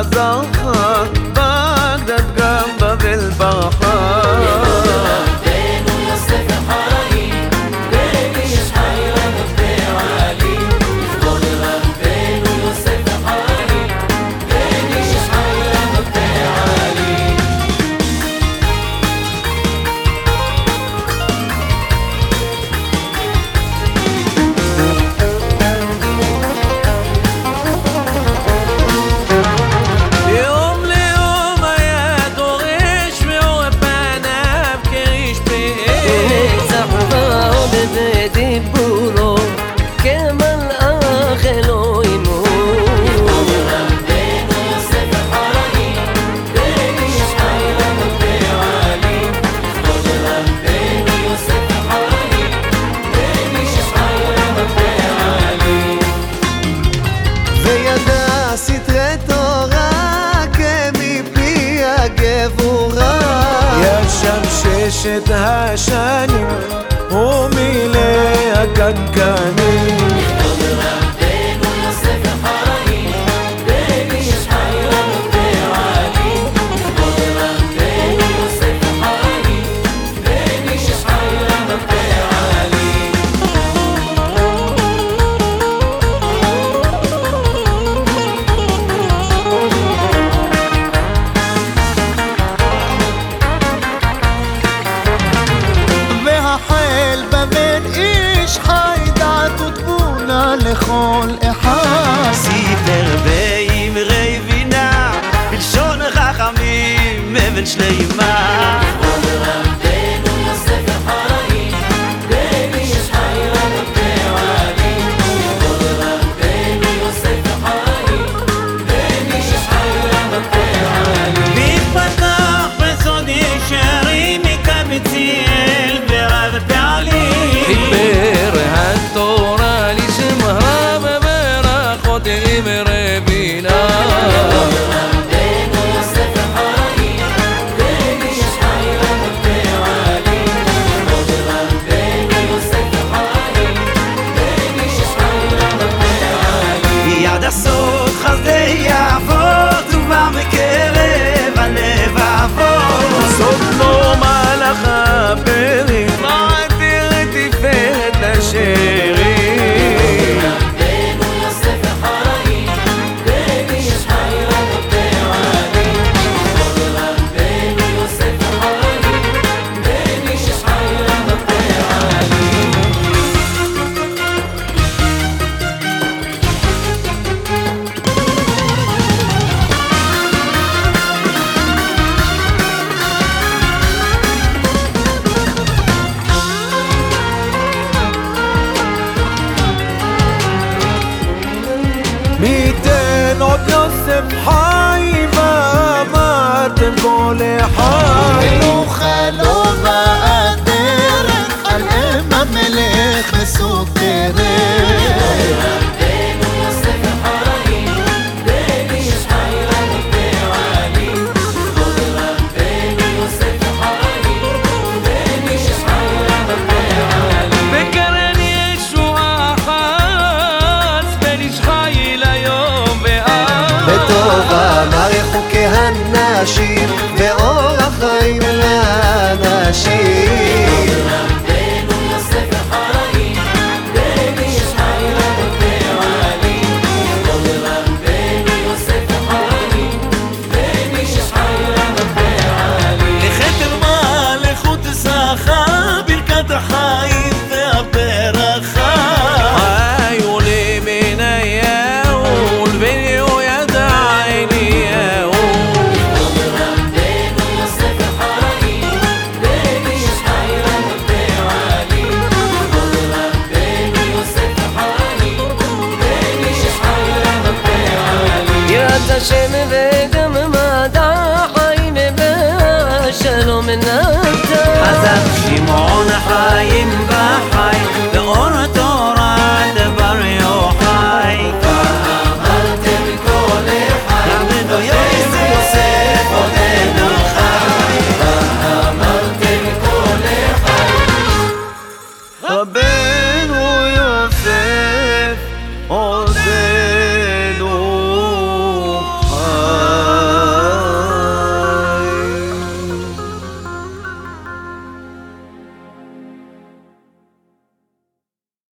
razão ששת השנים הוא מלהקת slay you. לשיר ואור החיים לאנשים. השם וגממדה חיים בשלום נתן. עזב שמעון החיים